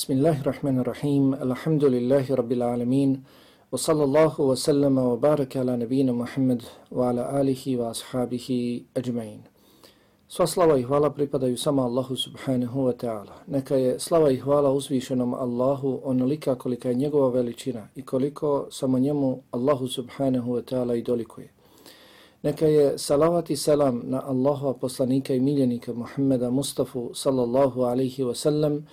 Bismillahirrahmanirrahim. Alhamdulillahi rabbil alamin. Wa sallallahu wa sallama wa baraka ala nabina Muhammad wa ala alihi wa ashabihi ajma'in. Sva slava i hvala pripadaju samo Allahu subhanahu wa ta'ala. Neka je slava i hvala uzvišenom Allahu onolika kolika je njegova veličina i koliko samo njemu Allahu subhanahu wa ta'ala i dolikuje. Neka je salavat i salam na Allahova poslanika i miljenika Muhammeda Mustafa sallallahu alaihi wa sallam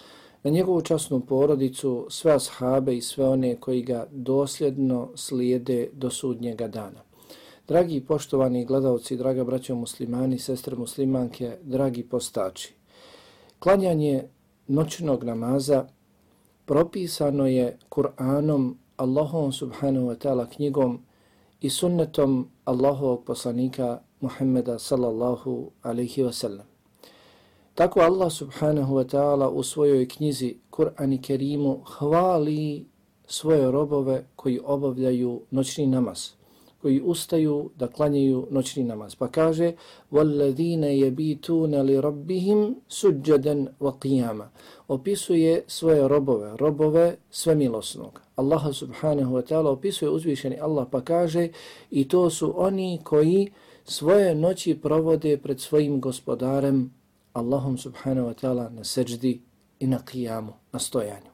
na njegovu časnu porodicu, sve ashabe i sve one koji ga dosljedno slijede do sudnjega dana. Dragi i poštovani gledalci, draga braćo muslimani, sestre muslimanke, dragi postači, klanjanje noćnog namaza propisano je Kur'anom, Allahom subhanahu wa ta'ala knjigom i sunnetom Allahovog poslanika Muhammeda sallallahu alaihi wa sallam. Tako Allah subhanahu wa ta'ala u svojoj knjizi Kur'an i Kerimu hvali svoje robove koji obavljaju noćni namaz, koji ustaju da klanjaju noćni namaz. Pa kaže وَالَّذِينَ يَبِيتُونَ لِرَبِّهِمْ سُجَّدًا وَقِيَامًا Opisuje svoje robove, robove svemilosnog. Allah subhanahu wa ta'ala opisuje uzvišeni Allah pa kaže i to su oni koji svoje noći provode pred svojim gospodarem Allahom subhanahu wa ta'ala na seđdi i na qiyamu, na stojanju.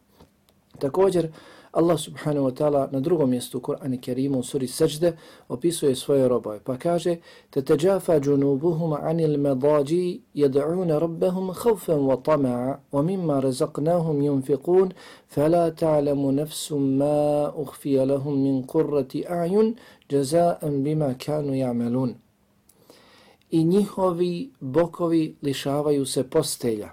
Također, Allah subhanahu wa ta'ala na drugom mjestu Kur'an i Kerimu u suri seđde opisuje svoje robove, pa kaže تَتَجَافَ جُنُوبُهُمْ عَنِ الْمَضَاجِ يَدْعُونَ رَبَّهُمْ خَوْفًا وَطَمَعًا وَمِمَّا رَزَقْنَاهُمْ يُنْفِقُونَ فَلَا تَعْلَمُ نَفْسٌ مَا أُخْفِيَ لَهُمْ مِنْ قُرَّةِ أَعْيُنْ جَزَاءً بِمَا كَانُوا يَعْمَلُونَ i njihovi bokovi lišavaju se postelja.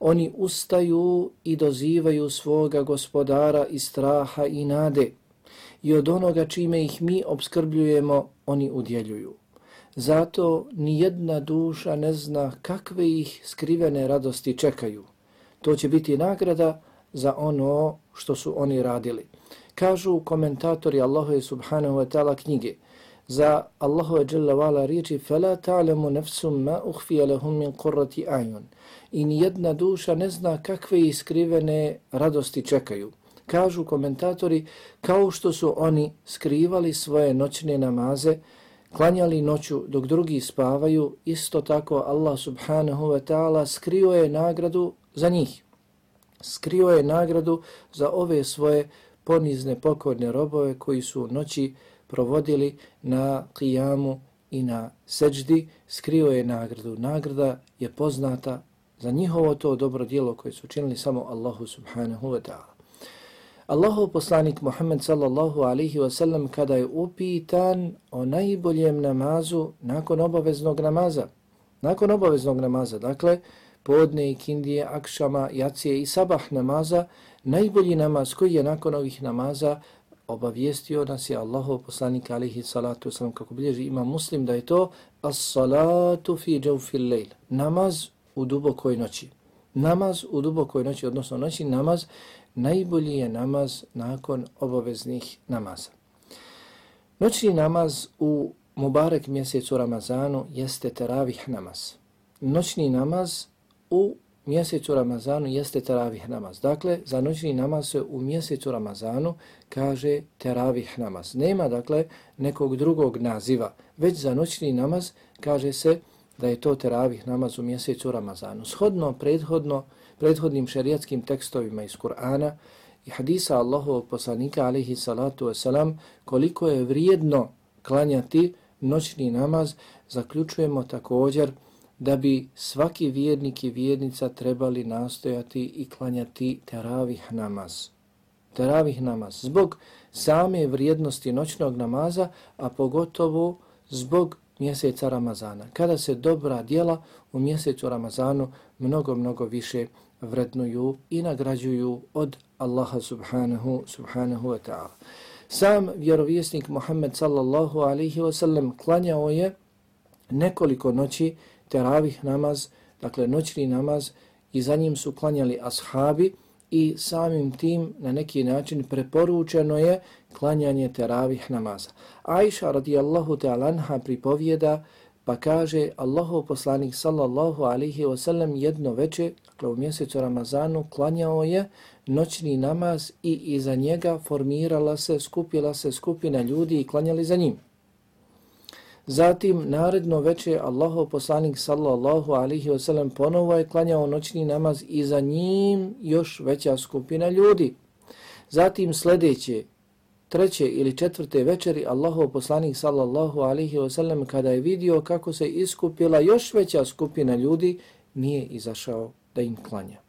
Oni ustaju i dozivaju svoga gospodara iz straha i nade i od onoga čime ih mi obskrbljujemo, oni udjeljuju. Zato ni jedna duša ne zna kakve ih skrivene radosti čekaju. To će biti nagrada za ono što su oni radili. Kažu komentatori Allahove subhanahu wa ta'ala knjige, za Allahove dželle vala riječi fala ta'lamu nafsum ma ukhfiya lahum min qurrati a'yun. I jedna duša ne zna kakve iskrivene radosti čekaju. Kažu komentatori kao što su oni skrivali svoje noćne namaze klanjali noću dok drugi spavaju isto tako Allah subhanahu wa ta'ala skrio je nagradu za njih. Skrio je nagradu za ove svoje ponizne pokorne robove koji su noći provodili na kijamu i na seđdi, skrio je nagradu. Nagrada je poznata za njihovo to dobro dijelo koje su činili samo Allahu subhanahu wa ta'ala. Allahov poslanik Muhammed sallallahu alihi wasallam kada je upitan o najboljem namazu nakon obaveznog namaza, nakon obaveznog namaza, dakle, podne i kindije, akšama, jacije i sabah namaza, najbolji namaz koji je nakon ovih namaza obavijestio nas je Allahov poslanik alihi salatu wasalam kako bilježi ima muslim da je to as-salatu fi jawfil lejl namaz u dubokoj noći. Namaz u dubokoj noći odnosno noći namaz najbolji je namaz nakon obaveznih namaza. Noćni namaz u Mubarek mjesecu Ramazanu jeste teravih namaz. Noćni namaz u mjesecu Ramazanu jeste teravih namaz. Dakle, za noćni namaz se u mjesecu Ramazanu kaže teravih namaz. Nema, dakle, nekog drugog naziva, već za noćni namaz kaže se da je to teravih namaz u mjesecu Ramazanu. Shodno, prethodno, prethodnim šerijatskim tekstovima iz Kur'ana i hadisa Allahovog poslanika, alihi salatu wasalam, koliko je vrijedno klanjati noćni namaz, zaključujemo također da bi svaki vjernik i vjernica trebali nastojati i klanjati teravih namaz. Teravih namaz. Zbog same vrijednosti noćnog namaza, a pogotovo zbog mjeseca Ramazana. Kada se dobra djela u mjesecu Ramazanu mnogo, mnogo više vrednuju i nagrađuju od Allaha subhanahu, subhanahu wa ta'ala. Sam vjerovjesnik Muhammed sallallahu alaihi wa sallam klanjao je nekoliko noći teravih namaz, dakle noćni namaz i za njim su klanjali ashabi i samim tim na neki način preporučeno je klanjanje teravih namaza. Aisha radijallahu ta'lanha pripovjeda pripovijeda Pa kaže Allahov poslanik sallallahu alihi wasallam jedno veče, dakle u mjesecu Ramazanu, klanjao je noćni namaz i iza njega formirala se, skupila se skupina ljudi i klanjali za njim. Zatim, naredno veče, Allahov poslanik sallallahu alihi wasallam ponovo je klanjao noćni namaz i za njim još veća skupina ljudi. Zatim sljedeće, treće ili četvrte večeri Allahov poslanik sallallahu alihi wasallam kada je vidio kako se iskupila još veća skupina ljudi, nije izašao da im klanja.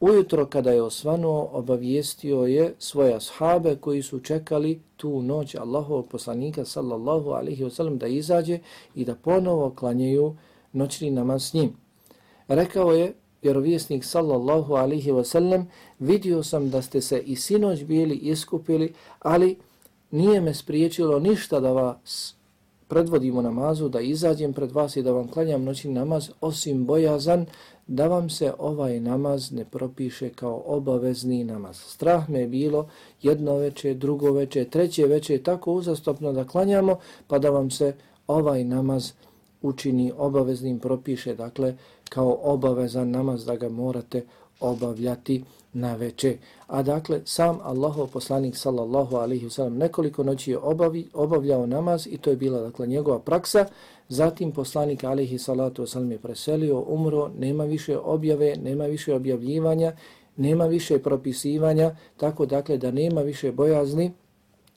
Ujutro kada je osvanuo, obavijestio je svoje ashabe koji su čekali tu noć Allahov poslanika sallallahu alaihi wasallam da izađe i da ponovo klanjaju noćni namaz s njim. Rekao je, vjerovjesnik sallallahu alaihi wasallam, vidio sam da ste se i sinoć bili iskupili, ali nije me spriječilo ništa da vas predvodimo namazu, da izađem pred vas i da vam klanjam noćni namaz, osim bojazan da vam se ovaj namaz ne propiše kao obavezni namaz. Strah me je bilo jedno veče, drugo veče, treće veče, tako uzastopno da klanjamo, pa da vam se ovaj namaz učini obaveznim, propiše, dakle, kao obavezan namaz da ga morate obavljati na veče. A dakle, sam Allahov poslanik sallallahu alaihi wasallam nekoliko noći je obavi, obavljao namaz i to je bila dakle njegova praksa. Zatim poslanik alaihi salatu wasallam je preselio, umro, nema više objave, nema više objavljivanja, nema više propisivanja, tako dakle da nema više bojazni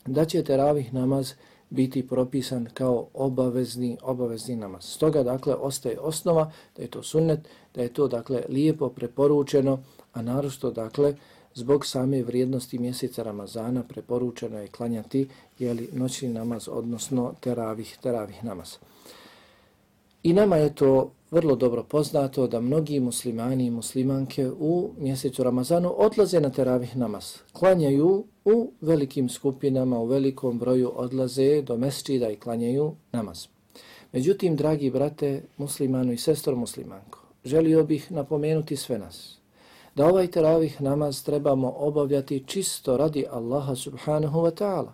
da će teravih namaz biti propisan kao obavezni obavezni namaz. Stoga dakle ostaje osnova da je to sunnet, da je to dakle lijepo preporučeno, a naročito dakle zbog same vrijednosti mjeseca Ramazana preporučeno je klanjati jeli noćni namaz odnosno teravih teravih namaz. I nama je to vrlo dobro poznato da mnogi muslimani i muslimanke u mjesecu Ramazanu odlaze na teravih namaz. Klanjaju u velikim skupinama, u velikom broju odlaze do mesčida i klanjaju namaz. Međutim, dragi brate, muslimanu i sestro muslimanko, želio bih napomenuti sve nas da ovaj teravih namaz trebamo obavljati čisto radi Allaha subhanahu wa ta'ala.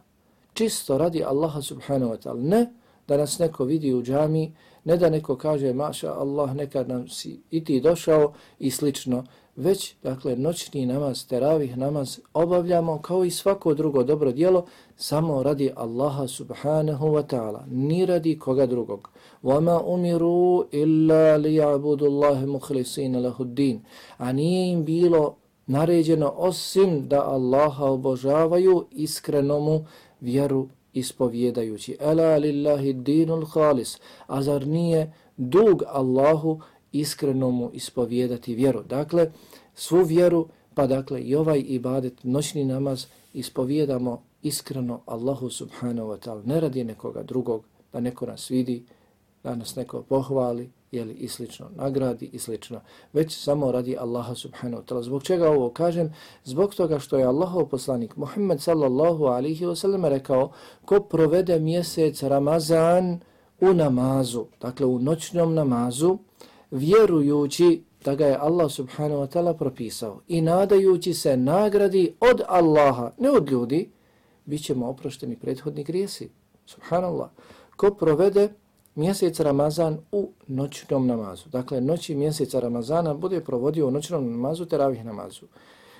Čisto radi Allaha subhanahu wa ta'ala. Ne da nas neko vidi u džami, ne da neko kaže maša Allah nekad nam si i ti došao i slično, već dakle noćni namaz, teravih namaz obavljamo kao i svako drugo dobro dijelo samo radi Allaha subhanahu wa ta'ala, ni radi koga drugog. وَمَا أُمِرُوا إِلَّا لِيَعْبُدُ اللَّهِ مُخْلِصِينَ لَهُ الدِّينَ A nije im bilo naređeno osim da Allaha obožavaju iskrenomu vjeru ispovjedajući. Ela lillahi dinul khalis. A zar nije dug Allahu iskrenomu ispovjedati vjeru? Dakle, svu vjeru, pa dakle i ovaj ibadet, noćni namaz, ispovjedamo iskreno Allahu subhanahu wa ta'ala. Ne radi nekoga drugog, da neko nas vidi, da nas neko pohvali, jeli i slično, nagradi i slično, već samo radi Allaha subhanahu wa ta'ala. Zbog čega ovo kažem? Zbog toga što je Allahov poslanik Muhammed sallallahu alihi wasallam rekao ko provede mjesec Ramazan u namazu, dakle u noćnom namazu, vjerujući da ga je Allah subhanahu wa ta'ala propisao i nadajući se nagradi od Allaha, ne od ljudi, bit ćemo oprošteni prethodni grijesi. Subhanallah. Ko provede mjesec Ramazan u noćnom namazu. Dakle, noći mjeseca Ramazana bude provodio u noćnom namazu teravih namazu.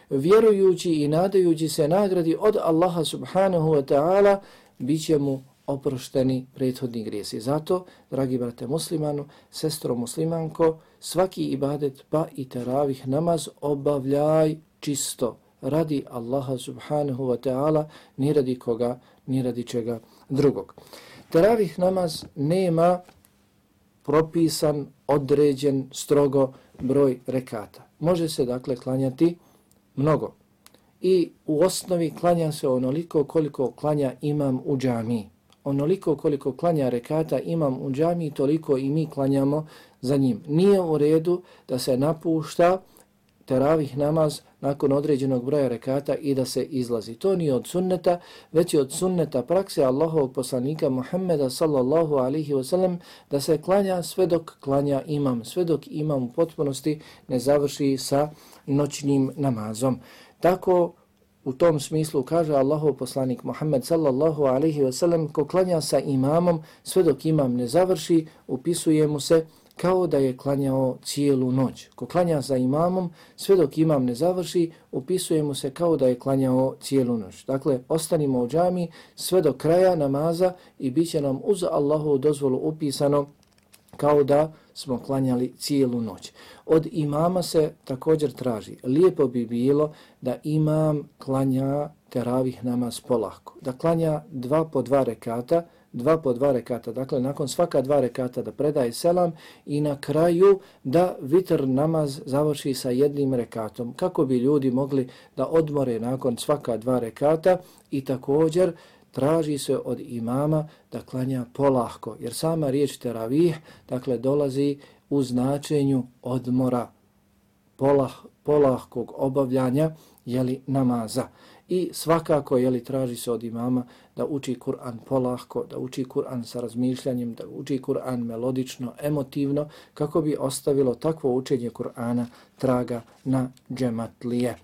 Vjerujući i nadajući se nagradi od Allaha subhanahu wa ta'ala, bit će mu oprošteni prethodni grijesi. Zato, dragi brate muslimanu, sestro muslimanko, svaki ibadet pa i teravih namaz obavljaj čisto radi Allaha subhanahu wa ta'ala, ni radi koga, ni radi čega drugog. Teravih namaz nema propisan, određen, strogo broj rekata. Može se dakle klanjati mnogo. I u osnovi klanja se onoliko koliko klanja imam u džamiji. Onoliko koliko klanja rekata imam u džamiji, toliko i mi klanjamo za njim. Nije u redu da se napušta teravih namaz nakon određenog broja rekata i da se izlazi. To nije od sunneta, već je od sunneta prakse Allahovog poslanika Muhammeda sallallahu alihi wasallam da se klanja sve dok klanja imam, sve dok imam u potpunosti ne završi sa noćnim namazom. Tako u tom smislu kaže Allahov poslanik Muhammed sallallahu alaihi ve sellem ko klanja sa imamom sve dok imam ne završi, upisuje mu se kao da je klanjao cijelu noć. Ko klanja za imamom, sve dok imam ne završi, upisuje mu se kao da je klanjao cijelu noć. Dakle, ostanimo u džami sve do kraja namaza i bit će nam uz Allahu dozvolu upisano kao da smo klanjali cijelu noć. Od imama se također traži. Lijepo bi bilo da imam klanja teravih namaz polako. Da klanja dva po dva rekata, dva po dva rekata, dakle nakon svaka dva rekata da predaje selam i na kraju da vitr namaz završi sa jednim rekatom, kako bi ljudi mogli da odmore nakon svaka dva rekata i također traži se od imama da klanja polahko, jer sama riječ teravih, dakle, dolazi u značenju odmora polah, polahkog obavljanja, jeli, namaza. I svakako, jeli, traži se od imama da uči Kur'an polahko, da uči Kur'an sa razmišljanjem, da uči Kur'an melodično, emotivno, kako bi ostavilo takvo učenje Kur'ana traga na džematlije.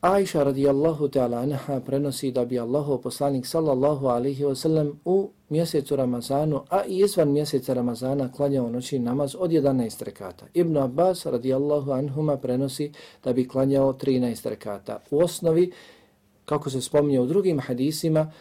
Aisha radijallahu ta'ala anha prenosi da bi Allahu poslanik sallallahu alaihi wa sallam u mjesecu Ramazanu, a i izvan mjeseca Ramazana klanjao noći namaz od 11 rekata. Ibn Abbas radijallahu anhuma prenosi da bi klanjao 13 rekata. U osnovi, kako se spominje u drugim hadisima,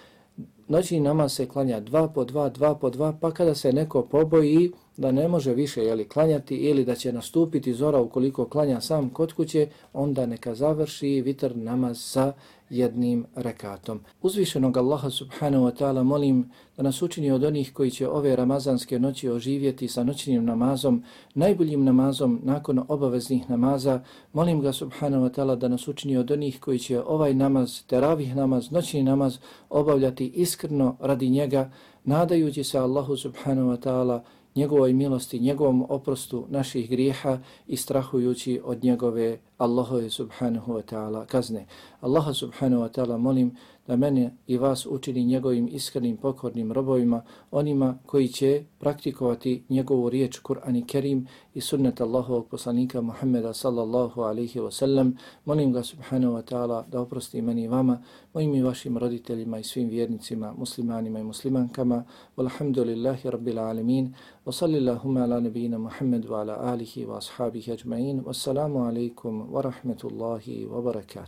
noći namaz se klanja dva po dva, dva po dva, pa kada se neko poboji da ne može više jeli, klanjati ili da će nastupiti zora ukoliko klanja sam kod kuće, onda neka završi vitr namaz sa jednim rekatom. Uzvišenog Allaha subhanahu wa ta'ala molim da nas učini od onih koji će ove ramazanske noći oživjeti sa noćnim namazom, najboljim namazom nakon obaveznih namaza. Molim ga subhanahu wa ta'ala da nas učini od onih koji će ovaj namaz, teravih namaz, noćni namaz obavljati iskreno radi njega, nadajući se Allahu subhanahu wa ta'ala njegovoj milosti, njegovom oprostu naših grijeha i strahujući od njegove Allahove subhanahu wa ta'ala kazne. Allaha subhanahu wa ta'ala molim da mene i vas učini njegovim iskrenim pokornim robovima, onima koji će praktikovati njegovu riječ Kur'an i Kerim i sunnet Allahovog poslanika Muhammeda sallallahu alaihi wa sallam. Molim ga subhanahu wa ta'ala da oprosti meni i vama, mojim i vašim roditeljima i svim vjernicima, muslimanima i muslimankama. Walhamdulillahi rabbil alemin. Wa sallillahumma ala nabijina Muhammedu ala alihi wa ashabihi ajma'in. Wassalamu alaikum wa rahmetullahi wa barakatuh.